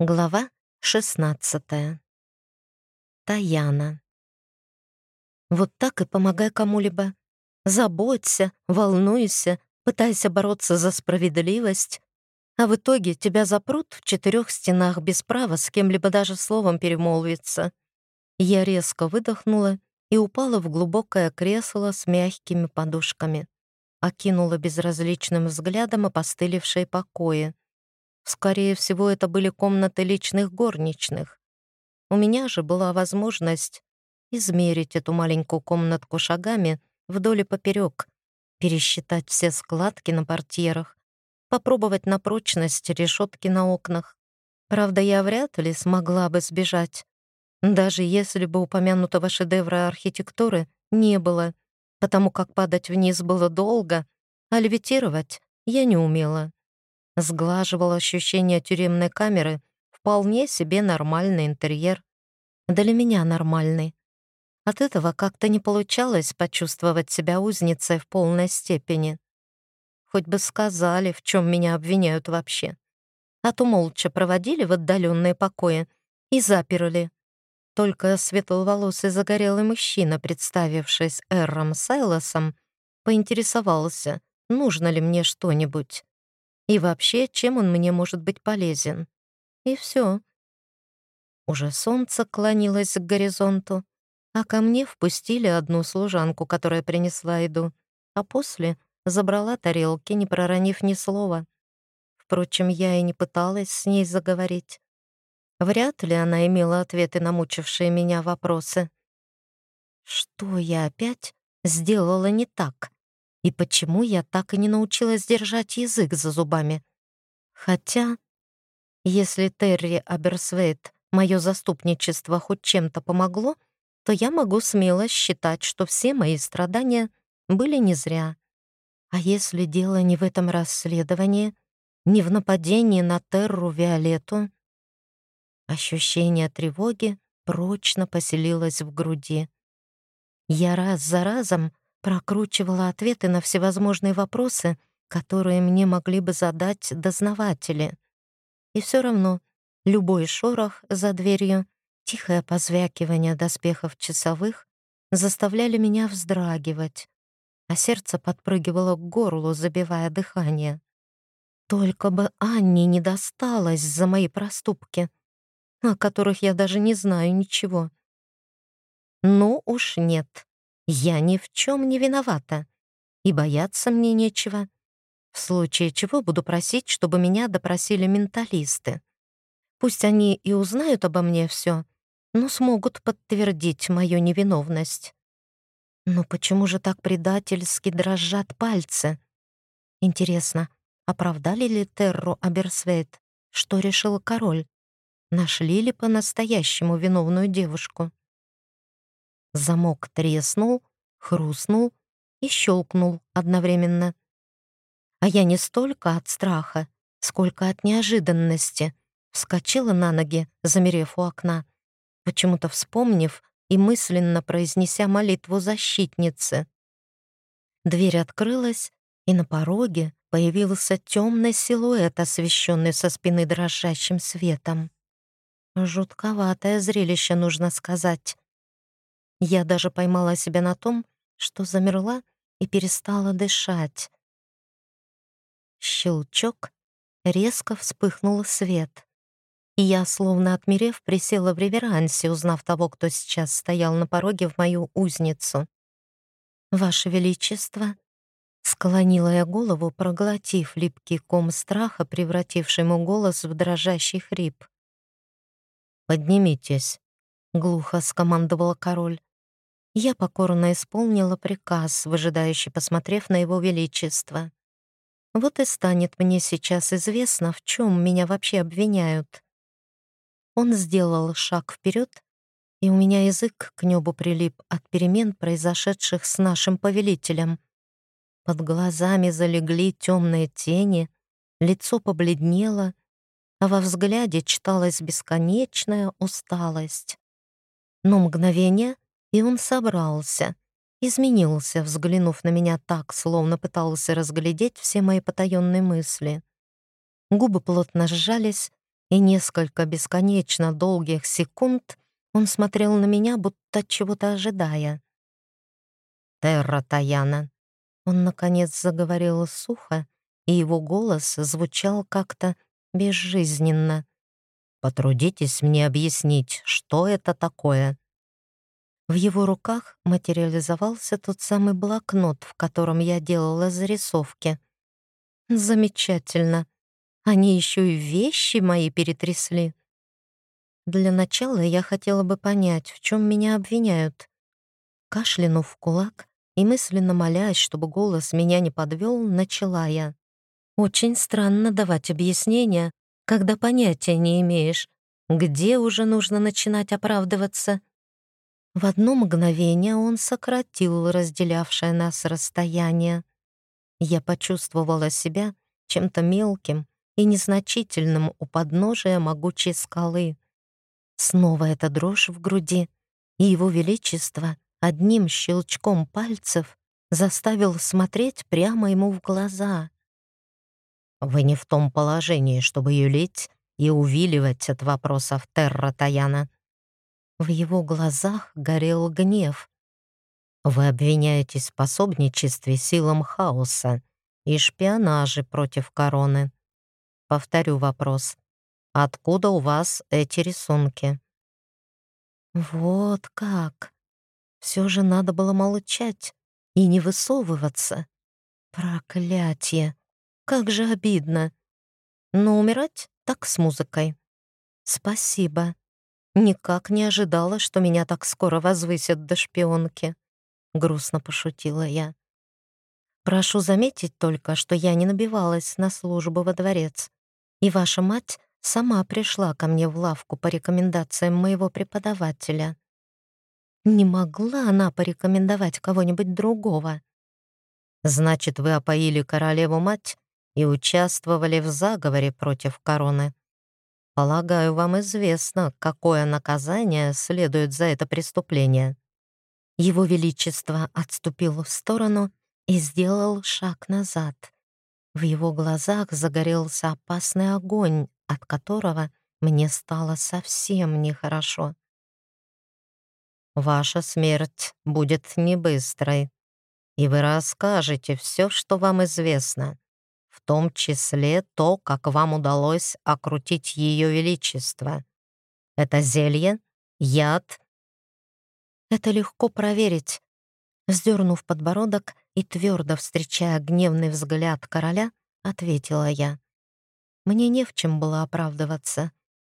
Глава 16. Таяна. Вот так и помогай кому-либо. Заботься, волнуйся, пытайся бороться за справедливость, а в итоге тебя запрут в четырех стенах без права с кем-либо даже словом перемолвиться. Я резко выдохнула и упала в глубокое кресло с мягкими подушками. Окинула безразличным взглядом опостылевшие покои. Скорее всего, это были комнаты личных горничных. У меня же была возможность измерить эту маленькую комнатку шагами вдоль и поперек, пересчитать все складки на портьерах, попробовать на прочность решетки на окнах. Правда, я вряд ли смогла бы сбежать, даже если бы упомянутого шедевра архитектуры не было, потому как падать вниз было долго, а левитировать я не умела сглаживал ощущение тюремной камеры, вполне себе нормальный интерьер. Для меня нормальный. От этого как-то не получалось почувствовать себя узницей в полной степени. Хоть бы сказали, в чем меня обвиняют вообще. А то молча проводили в отдаленные покои и заперли. Только светловолосый загорелый мужчина, представившись Эрром Сайлосом, поинтересовался, нужно ли мне что-нибудь. И вообще, чем он мне может быть полезен? И все. Уже солнце клонилось к горизонту, а ко мне впустили одну служанку, которая принесла еду, а после забрала тарелки, не проронив ни слова. Впрочем, я и не пыталась с ней заговорить. Вряд ли она имела ответы на мучившие меня вопросы. Что я опять сделала не так? И почему я так и не научилась держать язык за зубами? Хотя, если Терри Аберсвейт мое заступничество хоть чем-то помогло, то я могу смело считать, что все мои страдания были не зря. А если дело не в этом расследовании, не в нападении на Терру Виолетту? Ощущение тревоги прочно поселилось в груди. Я раз за разом прокручивала ответы на всевозможные вопросы, которые мне могли бы задать дознаватели. И все равно любой шорох за дверью, тихое позвякивание доспехов часовых заставляли меня вздрагивать, а сердце подпрыгивало к горлу, забивая дыхание. Только бы Анне не досталось за мои проступки, о которых я даже не знаю ничего. Ну уж нет. Я ни в чем не виновата, и бояться мне нечего. В случае чего буду просить, чтобы меня допросили менталисты. Пусть они и узнают обо мне все, но смогут подтвердить мою невиновность. Но почему же так предательски дрожат пальцы? Интересно, оправдали ли Терру Аберсвейт, что решил король? Нашли ли по-настоящему виновную девушку? Замок треснул, хрустнул и щелкнул одновременно. А я не столько от страха, сколько от неожиданности вскочила на ноги, замерев у окна, почему-то вспомнив и мысленно произнеся молитву защитницы. Дверь открылась, и на пороге появился темный силуэт, освещенный со спины дрожащим светом. Жутковатое зрелище, нужно сказать. Я даже поймала себя на том, что замерла и перестала дышать. Щелчок, резко вспыхнул свет. И я, словно отмерев, присела в реверансе, узнав того, кто сейчас стоял на пороге в мою узницу. «Ваше Величество!» Склонила я голову, проглотив липкий ком страха, превративший мой голос в дрожащий хрип. «Поднимитесь», — глухо скомандовал король. Я покорно исполнила приказ, выжидающе посмотрев на его величество. Вот и станет мне сейчас известно, в чем меня вообще обвиняют. Он сделал шаг вперед, и у меня язык к небу прилип от перемен, произошедших с нашим повелителем. Под глазами залегли темные тени, лицо побледнело, а во взгляде читалась бесконечная усталость. Но мгновение — и он собрался, изменился, взглянув на меня так, словно пытался разглядеть все мои потаенные мысли. Губы плотно сжались, и несколько бесконечно долгих секунд он смотрел на меня, будто чего-то ожидая. «Терра Таяна», — он, наконец, заговорил сухо, и его голос звучал как-то безжизненно. «Потрудитесь мне объяснить, что это такое?» В его руках материализовался тот самый блокнот, в котором я делала зарисовки. Замечательно. Они еще и вещи мои перетрясли. Для начала я хотела бы понять, в чем меня обвиняют. Кашлянув в кулак и мысленно молясь, чтобы голос меня не подвел, начала я. Очень странно давать объяснения, когда понятия не имеешь, где уже нужно начинать оправдываться в одно мгновение он сократил разделявшее нас расстояние. Я почувствовала себя чем-то мелким и незначительным у подножия могучей скалы. Снова эта дрожь в груди, и его величество одним щелчком пальцев заставил смотреть прямо ему в глаза. «Вы не в том положении, чтобы юлить и увиливать от вопросов Терра Таяна», в его глазах горел гнев. «Вы обвиняетесь в силам хаоса и шпионаже против короны. Повторю вопрос. Откуда у вас эти рисунки?» «Вот как! Все же надо было молчать и не высовываться. Проклятие! Как же обидно! Но умирать так с музыкой. Спасибо. Никак не ожидала, что меня так скоро возвысят до шпионки. Грустно пошутила я. Прошу заметить только, что я не набивалась на службу во дворец. И ваша мать сама пришла ко мне в лавку по рекомендациям моего преподавателя. Не могла она порекомендовать кого-нибудь другого. Значит, вы опоили королеву-мать и участвовали в заговоре против короны. Полагаю, вам известно, какое наказание следует за это преступление. Его Величество отступил в сторону и сделал шаг назад. В его глазах загорелся опасный огонь, от которого мне стало совсем нехорошо. Ваша смерть будет не быстрой, и вы расскажете все, что вам известно том числе то, как вам удалось окрутить Ее Величество. Это зелье? Яд?» «Это легко проверить». Сдернув подбородок и твердо встречая гневный взгляд короля, ответила я. Мне не в чем было оправдываться.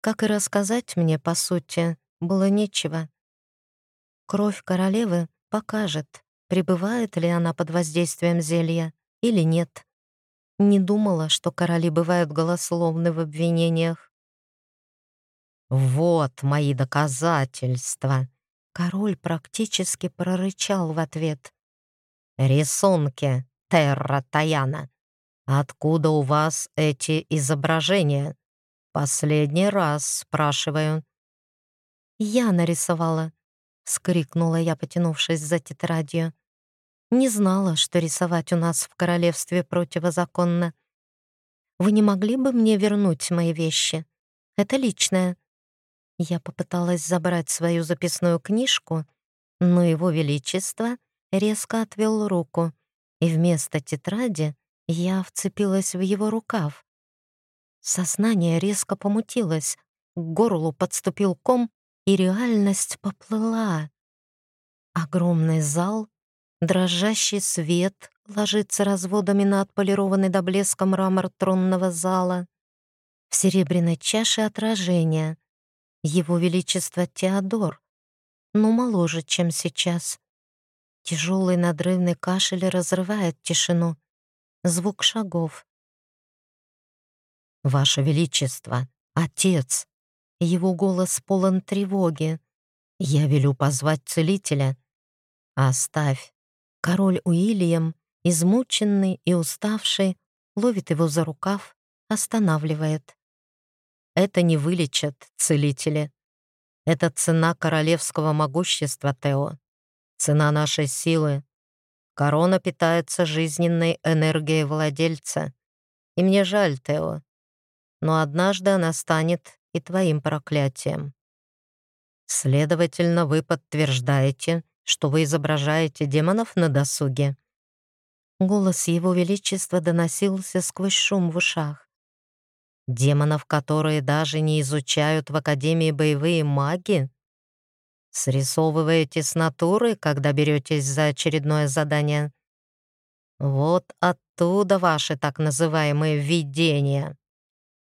Как и рассказать мне, по сути, было нечего. Кровь королевы покажет, пребывает ли она под воздействием зелья или нет. Не думала, что короли бывают голословны в обвинениях. «Вот мои доказательства!» Король практически прорычал в ответ. «Рисунки, Терра Таяна. Откуда у вас эти изображения? Последний раз спрашиваю». «Я нарисовала», — скрикнула я, потянувшись за тетрадью. Не знала, что рисовать у нас в королевстве противозаконно. Вы не могли бы мне вернуть мои вещи? Это личное. Я попыталась забрать свою записную книжку, но его величество резко отвел руку, и вместо тетради я вцепилась в его рукав. Сознание резко помутилось, к горлу подступил ком, и реальность поплыла. Огромный зал Дрожащий свет ложится разводами на отполированный до блеска мрамор тронного зала. В серебряной чаше отражения. Его Величество Теодор, но моложе, чем сейчас. Тяжелый надрывный кашель разрывает тишину. Звук шагов. «Ваше Величество, Отец!» Его голос полон тревоги. «Я велю позвать целителя». «Оставь, Король Уильям, измученный и уставший, ловит его за рукав, останавливает. Это не вылечат целители. Это цена королевского могущества, Тео. Цена нашей силы. Корона питается жизненной энергией владельца. И мне жаль, Тео. но однажды она станет и твоим проклятием. Следовательно, вы подтверждаете, что вы изображаете демонов на досуге. Голос Его Величества доносился сквозь шум в ушах. Демонов, которые даже не изучают в Академии боевые маги? Срисовываете с натуры, когда беретесь за очередное задание? Вот оттуда ваши так называемые видения.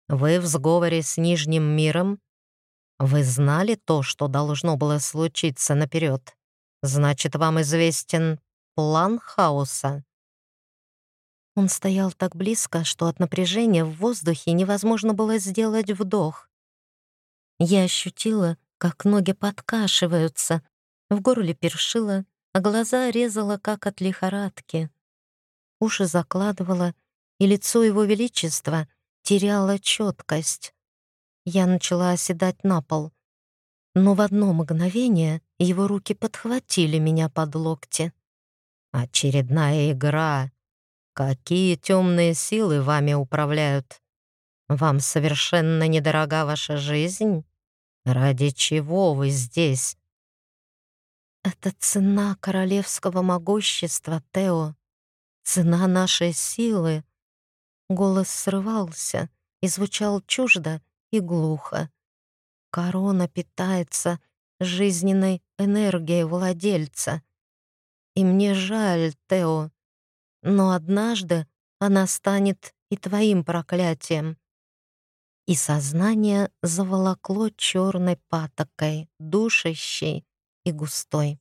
Вы в сговоре с Нижним миром? Вы знали то, что должно было случиться наперед? Значит, вам известен план хаоса? Он стоял так близко, что от напряжения в воздухе невозможно было сделать вдох. Я ощутила, как ноги подкашиваются, в горле першило, а глаза резала, как от лихорадки. Уши закладывала, и лицо его величества теряло четкость. Я начала оседать на пол. Но в одно мгновение его руки подхватили меня под локти. «Очередная игра!» Какие темные силы вами управляют? Вам совершенно недорога ваша жизнь? Ради чего вы здесь? Это цена королевского могущества, Тео. Цена нашей силы. Голос срывался и звучал чуждо и глухо. Корона питается жизненной энергией владельца. И мне жаль, Тео, но однажды она станет и твоим проклятием. И сознание заволокло черной патокой, душащей и густой.